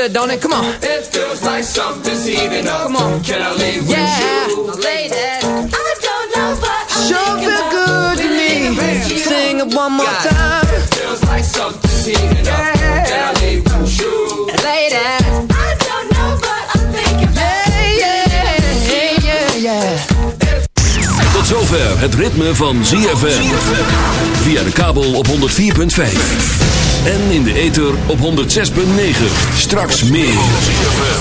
Feels good, don't it? Come on. It feels like something's heating up. Come on. Can I leave yeah. with you? Ladies, I don't know, but I'm sure feel good to me. Sing it one more God. time. It feels like something's heating up. Zover het ritme van ZFM. Via de kabel op 104.5. En in de ether op 106.9. Straks meer.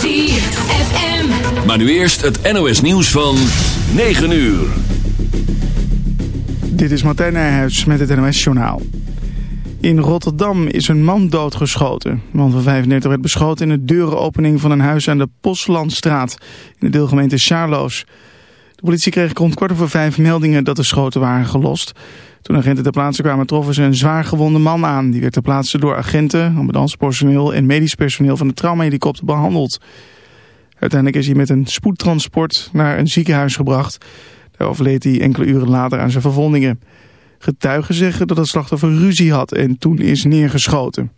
ZFM. Maar nu eerst het NOS nieuws van 9 uur. Dit is Martijn Nijhuis met het NOS journaal. In Rotterdam is een man doodgeschoten. Een man van 35 werd beschoten in de deurenopening van een huis aan de Postlandstraat. In de deelgemeente Charloes. De politie kreeg rond kwart over vijf meldingen dat de schoten waren gelost. Toen agenten ter plaatse kwamen troffen ze een zwaar gewonde man aan. Die werd ter plaatse door agenten, ambulancepersoneel en medisch personeel van de traumahelikopter behandeld. Uiteindelijk is hij met een spoedtransport naar een ziekenhuis gebracht. Daar overleed hij enkele uren later aan zijn verwondingen. Getuigen zeggen dat het slachtoffer ruzie had en toen is neergeschoten.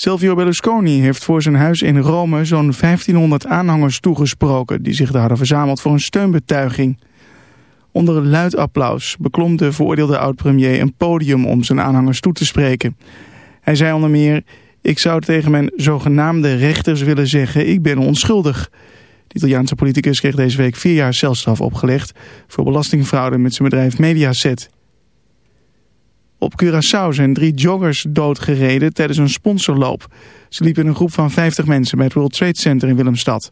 Silvio Berlusconi heeft voor zijn huis in Rome zo'n 1500 aanhangers toegesproken... die zich daar hadden verzameld voor een steunbetuiging. Onder luid applaus beklom de veroordeelde oud-premier een podium om zijn aanhangers toe te spreken. Hij zei onder meer, ik zou tegen mijn zogenaamde rechters willen zeggen, ik ben onschuldig. De Italiaanse politicus kreeg deze week vier jaar celstraf opgelegd voor belastingfraude met zijn bedrijf Mediaset. Op Curaçao zijn drie joggers doodgereden tijdens een sponsorloop. Ze liepen in een groep van 50 mensen bij het World Trade Center in Willemstad.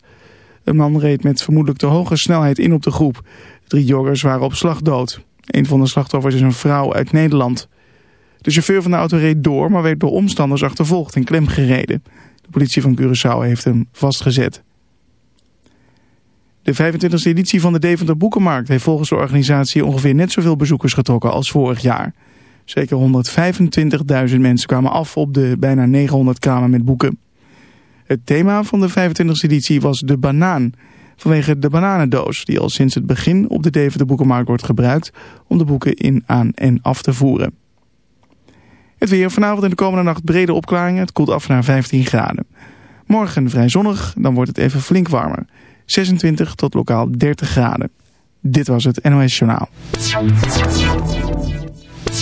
Een man reed met vermoedelijk de hoge snelheid in op de groep. Drie joggers waren op slag dood. Een van de slachtoffers is een vrouw uit Nederland. De chauffeur van de auto reed door, maar werd door omstanders achtervolgd en klemgereden. De politie van Curaçao heeft hem vastgezet. De 25e editie van de Deventer Boekenmarkt heeft volgens de organisatie ongeveer net zoveel bezoekers getrokken als vorig jaar. Zeker 125.000 mensen kwamen af op de bijna 900 kramen met boeken. Het thema van de 25e editie was de banaan vanwege de bananendoos die al sinds het begin op de Deventer Boekenmarkt wordt gebruikt om de boeken in, aan en af te voeren. Het weer vanavond en de komende nacht brede opklaringen. Het koelt af naar 15 graden. Morgen vrij zonnig, dan wordt het even flink warmer. 26 tot lokaal 30 graden. Dit was het NOS Journaal.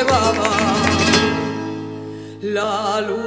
Llevaba. La luna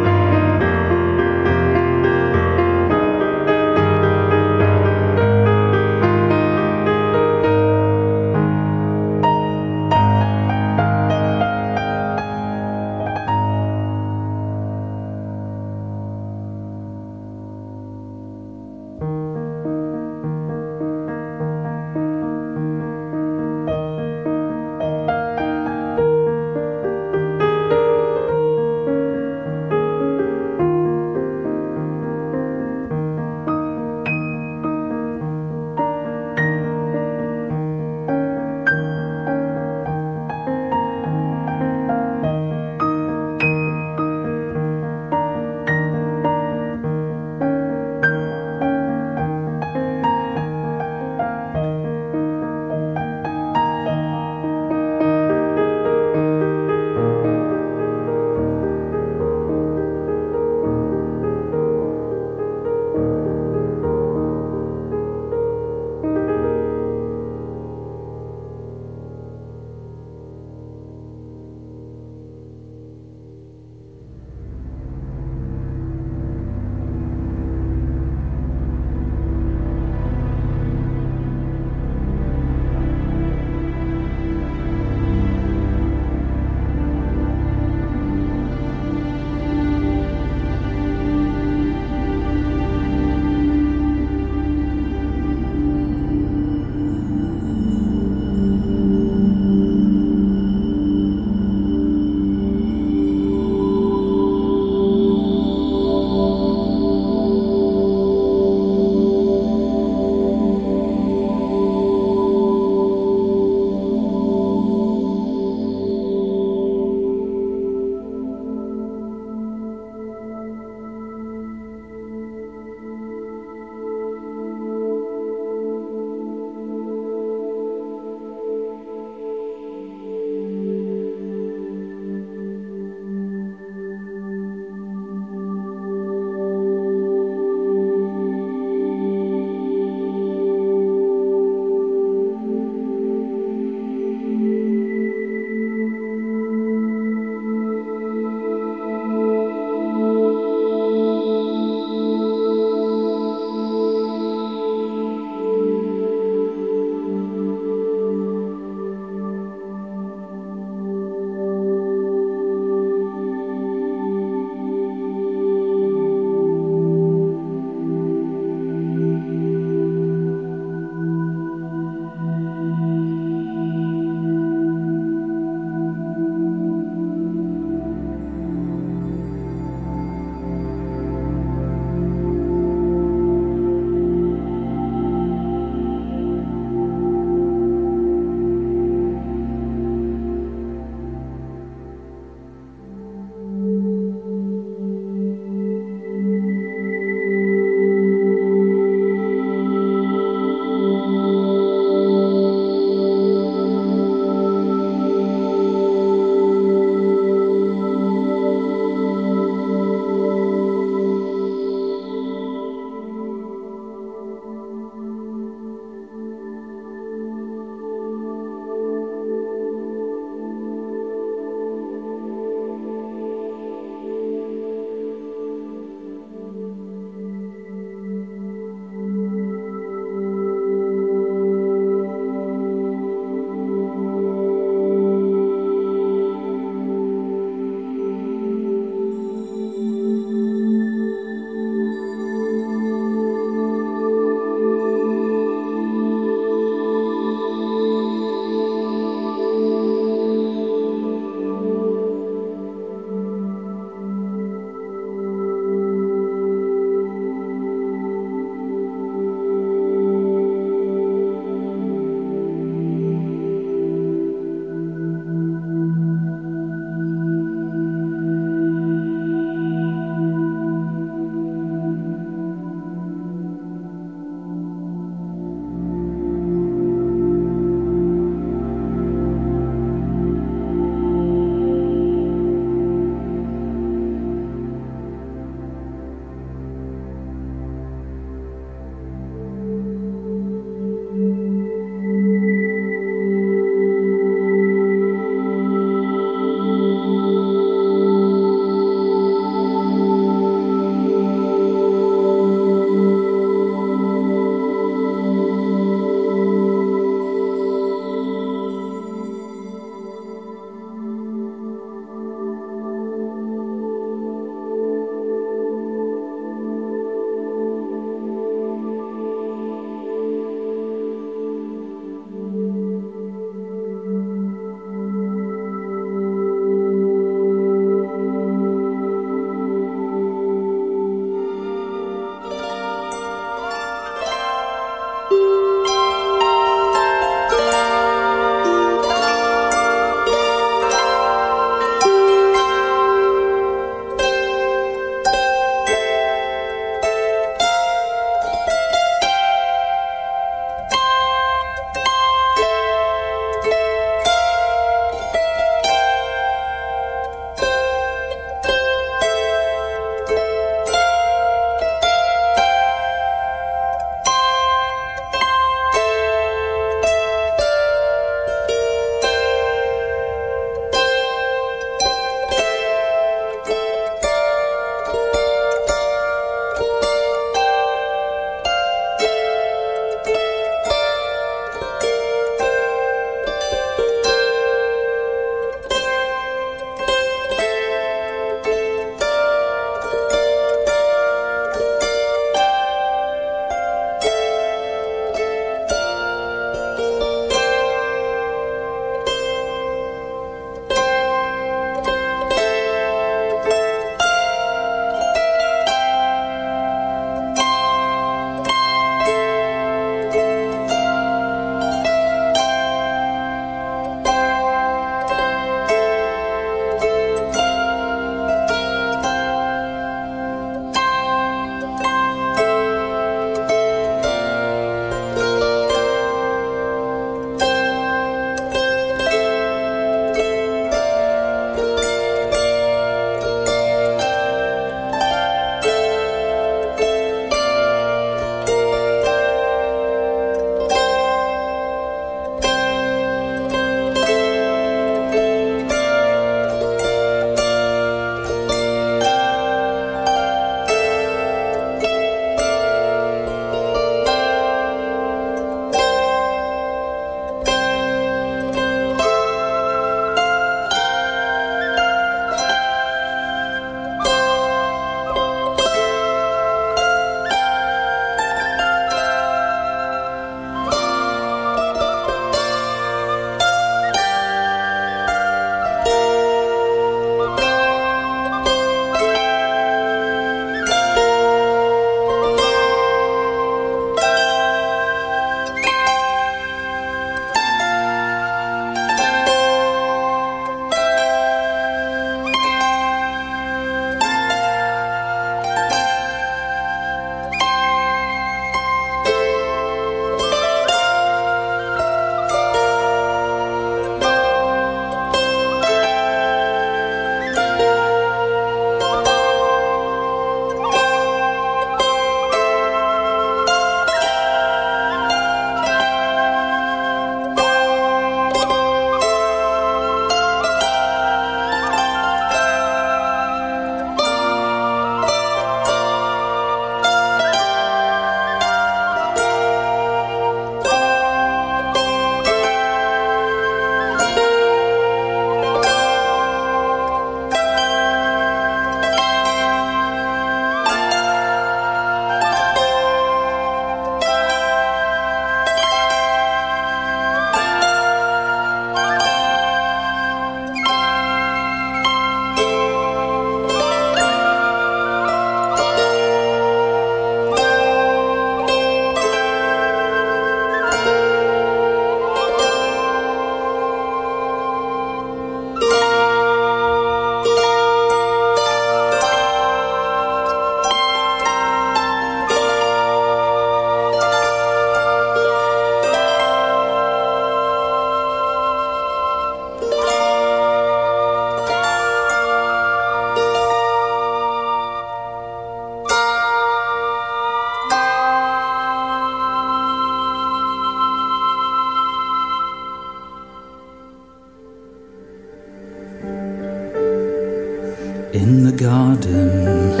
garden.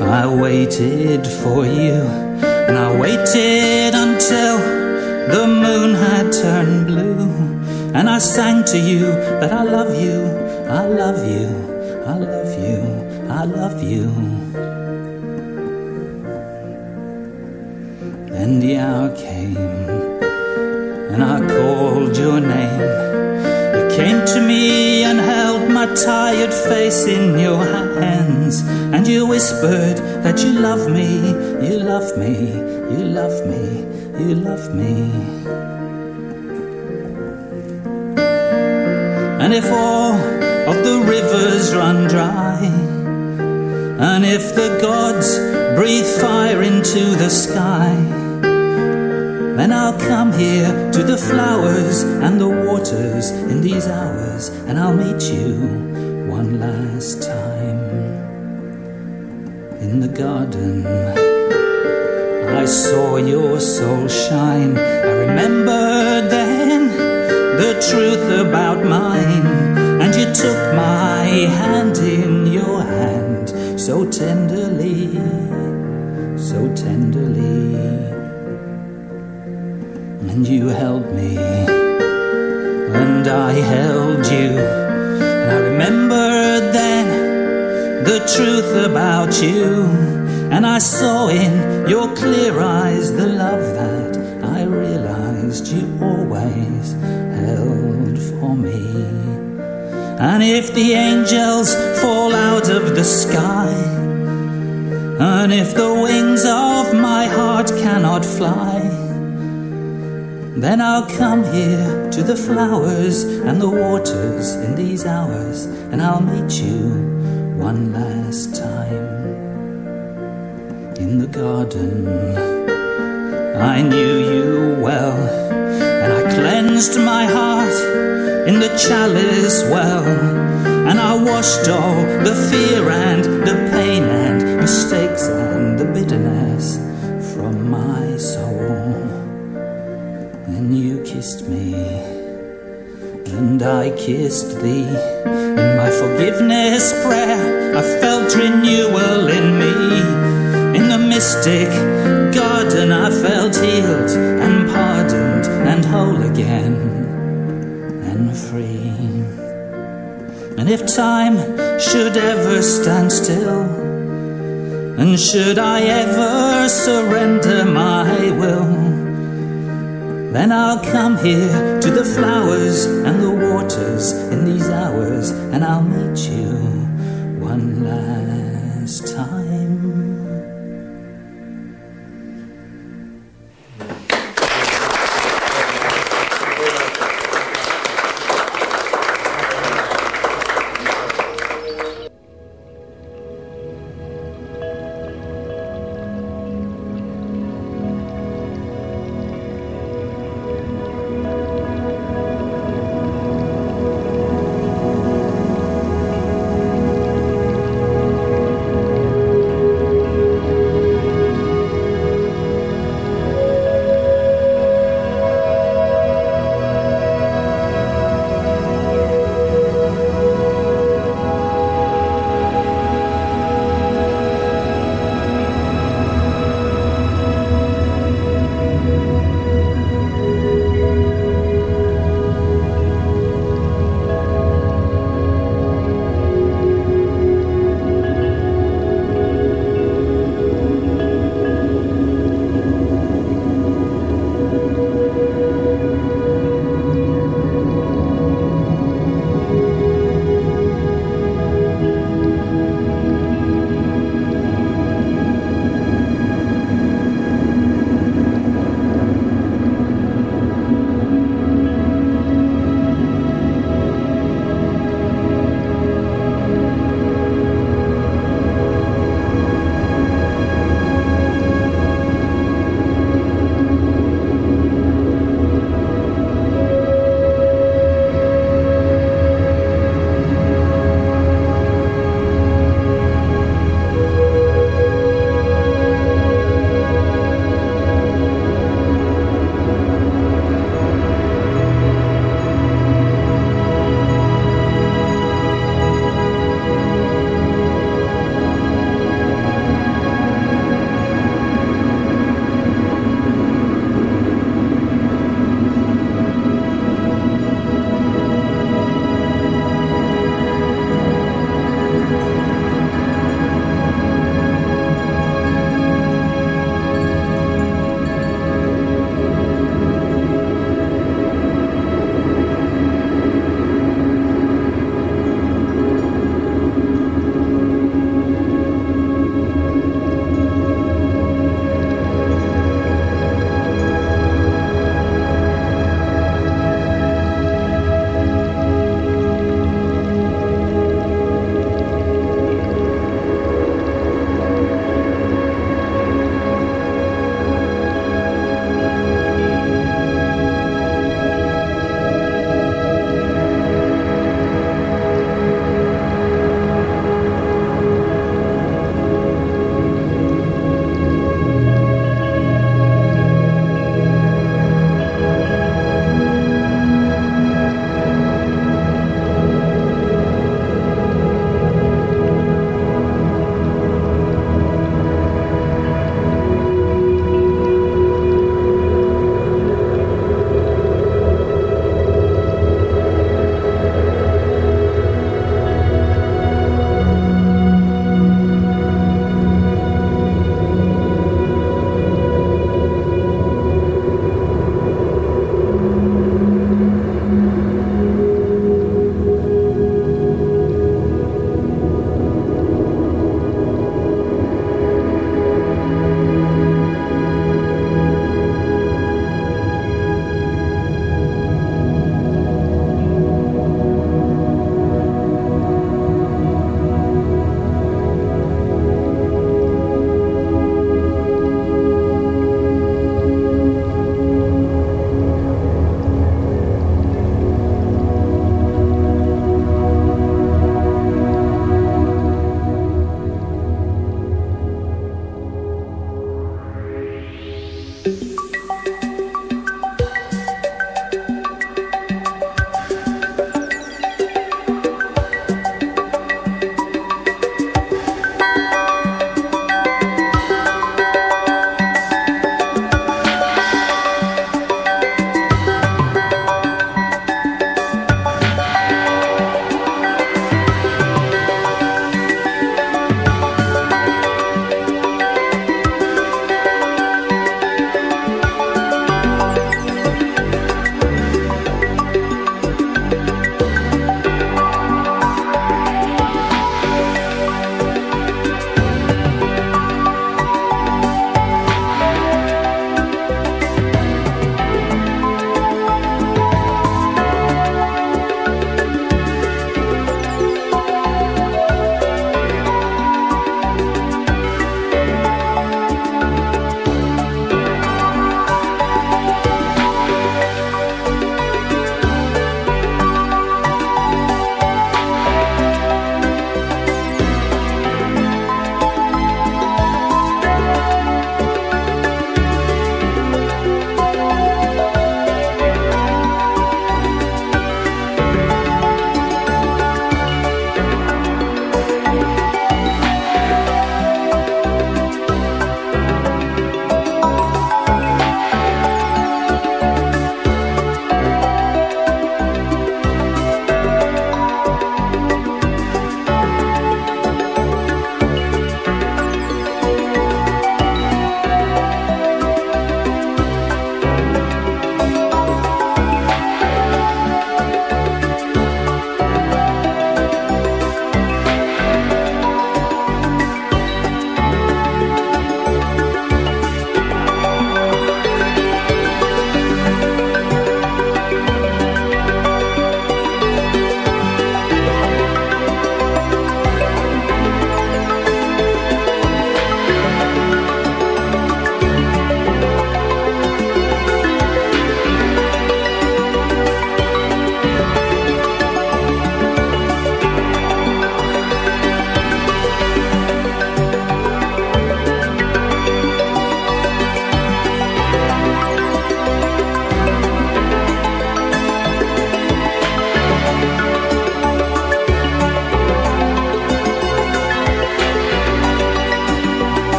I waited for you, and I waited until the moon had turned blue. And I sang to you that I love you, I love you, I love you, I love you. Tired face in your hands. And you whispered that you love me, you love me, you love me, you love me. And if all of the rivers run dry, and if the gods breathe fire into the sky, then I'll come here to the flowers and the waters in these hours, and I'll meet you one last time in the garden. I saw your soul shine. I remembered then the truth about mine, and you took my hand in your hand so tenderly, so tenderly and you held me, and I held you. I remembered then the truth about you, and I saw in your clear eyes the love that I realized you always held for me. And if the angels fall out of the sky, and if the wings of my heart cannot fly, then I'll come here to the flowers and the waters in these hours, and I'll meet you one last time in the garden. I knew you well, and I cleansed my heart in the chalice well, and I washed all the fear and the pain and mistakes and the bitterness you kissed me, and I kissed thee. In my forgiveness prayer, I felt renewal in me. In the mystic garden, I felt healed and pardoned and whole again and free. And if time should ever stand still, and should I ever surrender my will, then I'll come here to the flowers and the waters in these hours, and I'll meet you one last time.